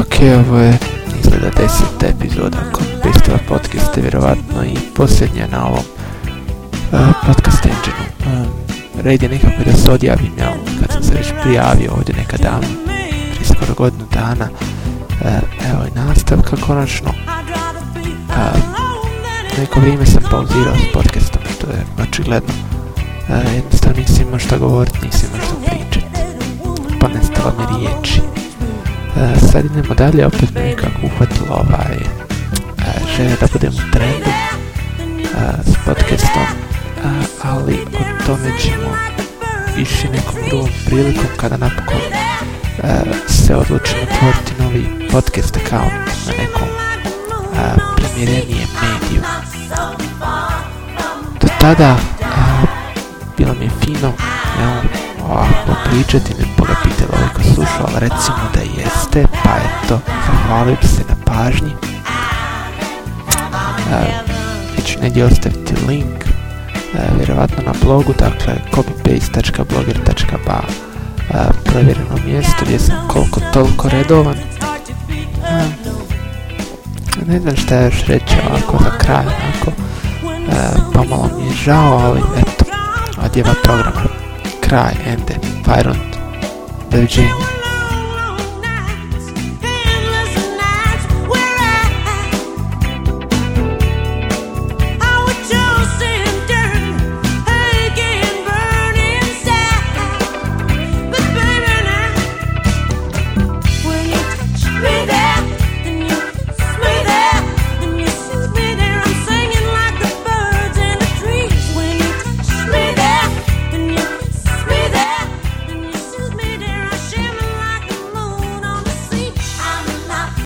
Ok, ovo je izgleda deseta epizoda Copy podcasta, vjerovatno i posljednja na ovom uh, podcast engine um, red je nekako da se odjavim, ja, kad sam se već prijavio ovdje nekad davno, prije skoro godinu dana. Uh, evo i nastavka konačno. Uh, neko vrijeme sam pauzirao s podcastom, što je očigledno. Uh, jednostavno nisam imao šta govoriti, nisam imao šta pričati. Pa nestalo mi riječi. E, sad idemo dalje, opet mi nekako uhvatilo ovaj uh, želja da budem u trendu uh, s podcastom, ali o tome ćemo više nekom drugom prilikom kada napokon se odlučimo otvoriti novi podcast account na nekom primjerenijem mediju. Do tada bilo mi je fino, evo, ovako pričati, ne ovako slušao, recimo da jeste, pa eto, zahvalio bi se na pažnji. Ću negdje ostaviti link, uh, vjerovatno na blogu, dakle copypaste.blogger.ba uh, provjereno mjesto gdje sam koliko toliko redovan. ne znam šta još reći ovako za kraj, onako, pomalo mi je žao, ali eto, odjeva programa kraj, ende, Byron, doviđenja.